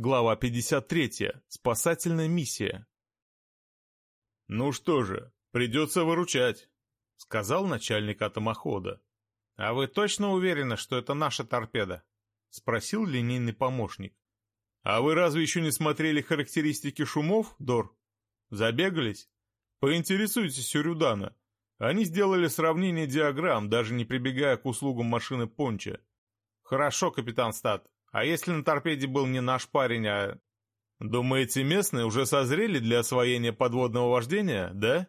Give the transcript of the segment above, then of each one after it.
Глава 53. Спасательная миссия. «Ну что же, придется выручать», — сказал начальник атомохода. «А вы точно уверены, что это наша торпеда?» — спросил линейный помощник. «А вы разве еще не смотрели характеристики шумов, Дор? Забегались? Поинтересуйтесь у Рюдана. Они сделали сравнение диаграмм, даже не прибегая к услугам машины Понча». «Хорошо, капитан Стат. А если на торпеде был не наш парень, а... Думаете, местные уже созрели для освоения подводного вождения, да?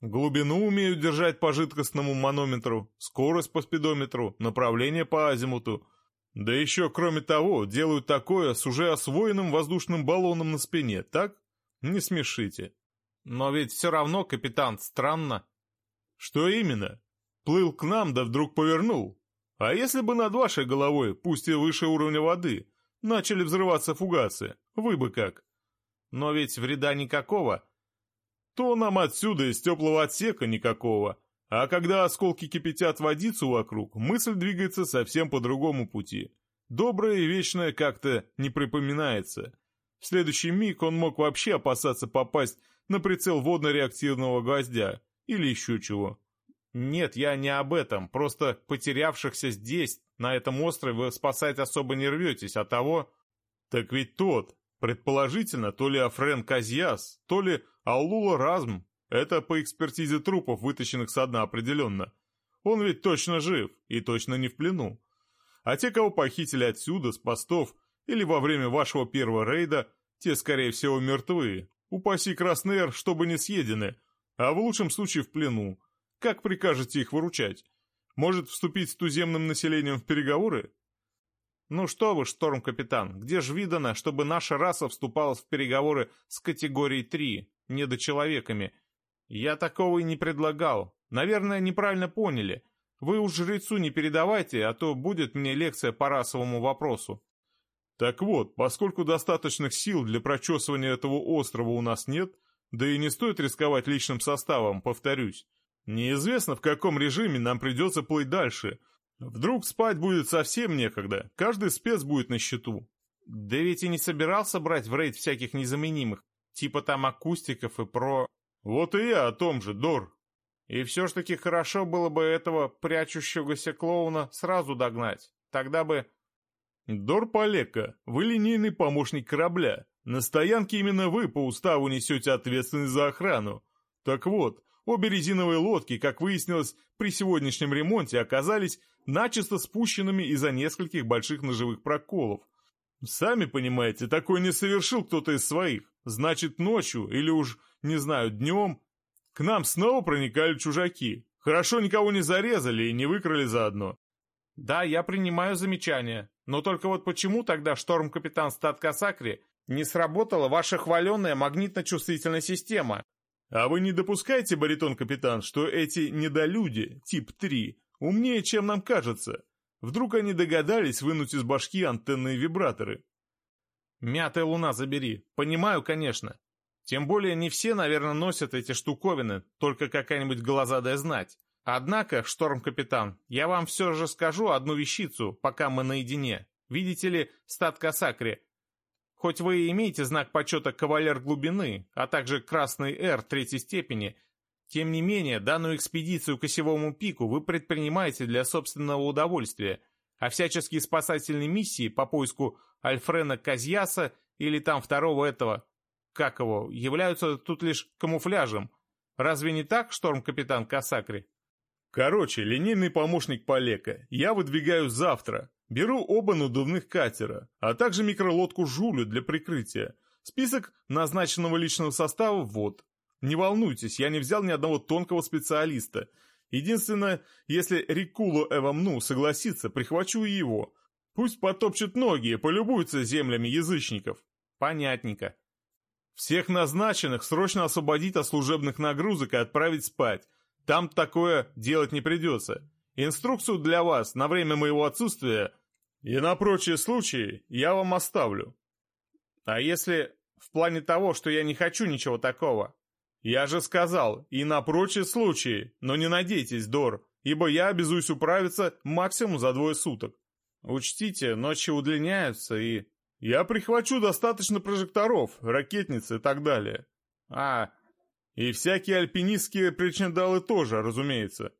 Глубину умеют держать по жидкостному манометру, скорость по спидометру, направление по азимуту. Да еще, кроме того, делают такое с уже освоенным воздушным баллоном на спине, так? Не смешите. Но ведь все равно, капитан, странно. Что именно? Плыл к нам, да вдруг повернул. А если бы над вашей головой, пусть и выше уровня воды, начали взрываться фугасы, вы бы как? Но ведь вреда никакого. То нам отсюда из теплого отсека никакого. А когда осколки кипятят водицу вокруг, мысль двигается совсем по другому пути. Доброе и вечное как-то не припоминается. В следующий миг он мог вообще опасаться попасть на прицел водно-реактивного гвоздя или еще чего. «Нет, я не об этом. Просто потерявшихся здесь, на этом острове, вы спасать особо не рветесь, а того...» «Так ведь тот, предположительно, то ли Афрен Казьяс, то ли Аллула Разм. Это по экспертизе трупов, вытащенных со дна определенно. Он ведь точно жив и точно не в плену. А те, кого похитили отсюда, с постов, или во время вашего первого рейда, те, скорее всего, мертвы. Упаси Красный Эр, чтобы не съедены, а в лучшем случае в плену. Как прикажете их выручать? Может, вступить с туземным населением в переговоры? Ну что вы, шторм-капитан, где ж видано, чтобы наша раса вступала в переговоры с категорией 3, недочеловеками? Я такого и не предлагал. Наверное, неправильно поняли. Вы уж жрецу не передавайте, а то будет мне лекция по расовому вопросу. Так вот, поскольку достаточных сил для прочесывания этого острова у нас нет, да и не стоит рисковать личным составом, повторюсь, Неизвестно, в каком режиме нам придется плыть дальше. Вдруг спать будет совсем некогда, каждый спец будет на счету. Да ведь и не собирался брать в рейд всяких незаменимых, типа там акустиков и про... Вот и я о том же, Дор. И все ж таки хорошо было бы этого прячущегося клоуна сразу догнать. Тогда бы... Дор Полека, вы линейный помощник корабля. На стоянке именно вы по уставу несете ответственность за охрану. Так вот, Обе резиновые лодки, как выяснилось, при сегодняшнем ремонте оказались начисто спущенными из-за нескольких больших ножевых проколов. Сами понимаете, такое не совершил кто-то из своих. Значит, ночью или уж, не знаю, днем к нам снова проникали чужаки. Хорошо никого не зарезали и не выкрали заодно. Да, я принимаю замечание. Но только вот почему тогда шторм-капитан Стат Касакри не сработала ваша хваленная магнитно-чувствительная система? А вы не допускаете, баритон-капитан, что эти недолюди, тип 3, умнее, чем нам кажется? Вдруг они догадались вынуть из башки антенные вибраторы? Мятая луна забери. Понимаю, конечно. Тем более не все, наверное, носят эти штуковины, только какая-нибудь глазадая знать. Однако, шторм-капитан, я вам все же скажу одну вещицу, пока мы наедине. Видите ли, стат Касакри, Хоть вы и имеете знак почета «Кавалер глубины», а также «Красный Р» третьей степени, тем не менее, данную экспедицию к осевому пику вы предпринимаете для собственного удовольствия, а всяческие спасательные миссии по поиску Альфрена Казьяса или там второго этого, как его, являются тут лишь камуфляжем. Разве не так, шторм-капитан Касакри? Короче, линейный помощник Полека, я выдвигаю завтра, Беру оба надувных катера, а также микролодку «Жулю» для прикрытия. Список назначенного личного состава вот. Не волнуйтесь, я не взял ни одного тонкого специалиста. Единственное, если Рикуло Эвамну согласится, прихвачу и его. Пусть потопчут ноги и полюбуются землями язычников. Понятненько. Всех назначенных срочно освободить от служебных нагрузок и отправить спать. Там такое делать не придется. Инструкцию для вас на время моего отсутствия и на прочие случаи я вам оставлю. А если в плане того, что я не хочу ничего такого? Я же сказал, и на прочие случаи, но не надейтесь, Дор, ибо я обязуюсь управиться максимум за двое суток. Учтите, ночи удлиняются и... Я прихвачу достаточно прожекторов, ракетницы и так далее. А, и всякие альпинистские причиндалы тоже, разумеется.